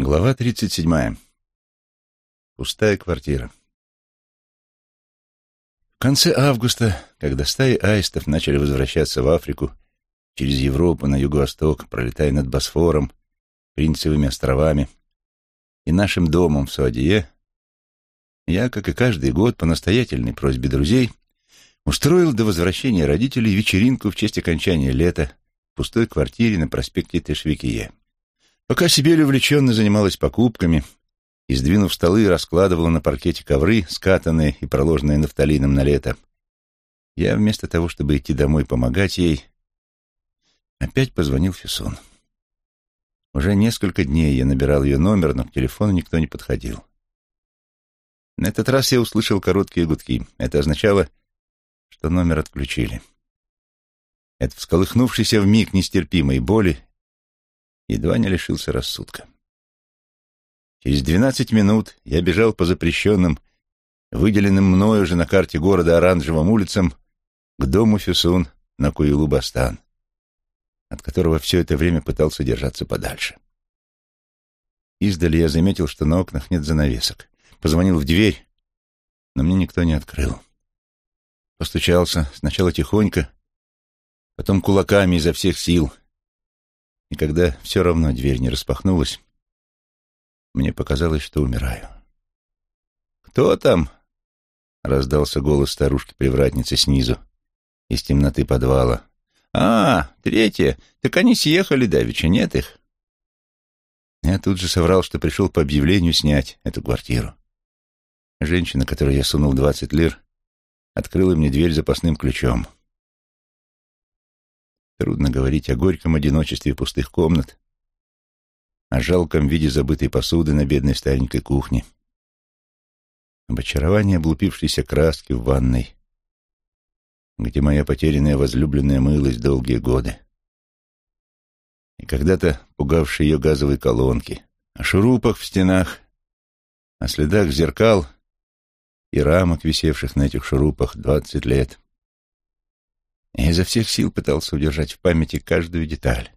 Глава 37. Пустая квартира. В конце августа, когда стаи аистов начали возвращаться в Африку через Европу на юго-восток, пролетая над Босфором, Принцевыми островами и нашим домом в Суадие, я, как и каждый год, по настоятельной просьбе друзей, устроил до возвращения родителей вечеринку в честь окончания лета в пустой квартире на проспекте Тешвикие. Пока Сибель увлеченно занималась покупками и, сдвинув столы, раскладывала на паркете ковры, скатанные и проложенные нафталином на лето, я вместо того, чтобы идти домой помогать ей, опять позвонил Фисун. Уже несколько дней я набирал ее номер, но к телефону никто не подходил. На этот раз я услышал короткие гудки. Это означало, что номер отключили. От всколыхнувшейся вмиг нестерпимой боли едва не лишился рассудка. Через двенадцать минут я бежал по запрещенным, выделенным мною же на карте города оранжевым улицам, к дому Фюсун на Куилу-Бастан, от которого все это время пытался держаться подальше. Издали я заметил, что на окнах нет занавесок. Позвонил в дверь, но мне никто не открыл. Постучался, сначала тихонько, потом кулаками изо всех сил — и когда все равно дверь не распахнулась, мне показалось, что умираю. «Кто там?» — раздался голос старушки-привратницы снизу, из темноты подвала. «А, третья. Так они съехали давеча, нет их?» Я тут же соврал, что пришел по объявлению снять эту квартиру. Женщина, которой я сунул двадцать лир, открыла мне дверь запасным ключом. Трудно говорить о горьком одиночестве пустых комнат, о жалком виде забытой посуды на бедной старенькой кухне, об очаровании облупившейся краски в ванной, где моя потерянная возлюбленная мылась долгие годы, и когда-то пугавшие ее газовые колонки, о шурупах в стенах, о следах зеркал и рамок, висевших на этих шурупах двадцать лет — я изо всех сил пытался удержать в памяти каждую деталь.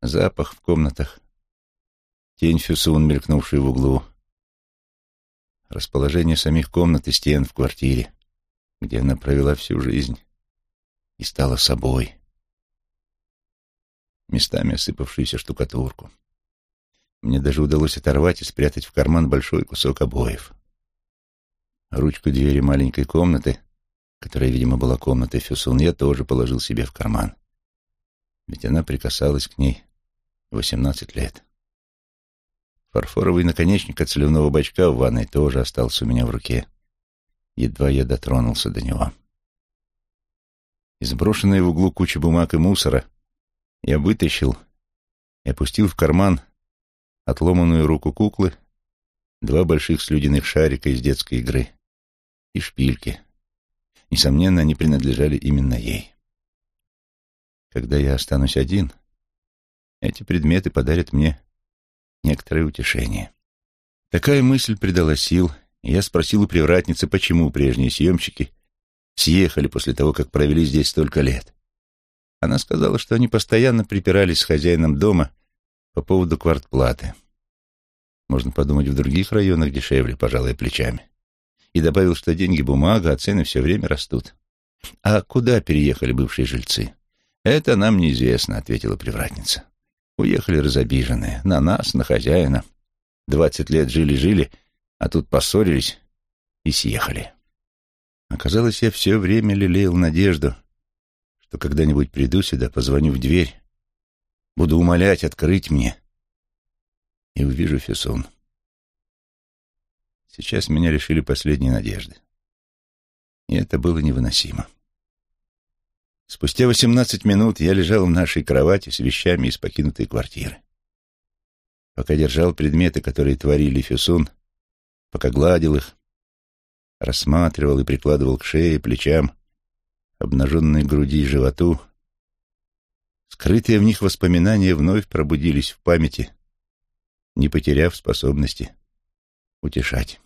Запах в комнатах, тень Фюсун, мелькнувшая в углу, расположение самих комнат и стен в квартире, где она провела всю жизнь и стала собой, местами осыпавшуюся штукатурку. Мне даже удалось оторвать и спрятать в карман большой кусок обоев. Ручку двери маленькой комнаты — которая, видимо, была комнатой Фюсун, я тоже положил себе в карман. Ведь она прикасалась к ней восемнадцать лет. Фарфоровый наконечник от сливного бачка в ванной тоже остался у меня в руке. Едва я дотронулся до него. Из брошенной в углу кучи бумаг и мусора я вытащил и опустил в карман отломанную руку куклы, два больших слюдяных шарика из детской игры и шпильки — Несомненно, они принадлежали именно ей. Когда я останусь один, эти предметы подарят мне некоторое утешение. Такая мысль придала сил, и я спросил у привратницы, почему прежние съемщики съехали после того, как провели здесь столько лет. Она сказала, что они постоянно припирались с хозяином дома по поводу квартплаты. Можно подумать, в других районах дешевле, пожалуй, плечами и добавил, что деньги бумага, а цены все время растут. «А куда переехали бывшие жильцы?» «Это нам неизвестно», — ответила привратница. «Уехали разобиженные. На нас, на хозяина. Двадцать лет жили-жили, а тут поссорились и съехали». Оказалось, я все время лелеял надежду, что когда-нибудь приду сюда, позвоню в дверь, буду умолять открыть мне и увижу Фессон. Сейчас меня лишили последней надежды. И это было невыносимо. Спустя восемнадцать минут я лежал в нашей кровати с вещами из покинутой квартиры. Пока держал предметы, которые творили Фюсун, пока гладил их, рассматривал и прикладывал к шее, плечам, обнаженной груди и животу, скрытые в них воспоминания вновь пробудились в памяти, не потеряв способности утешать.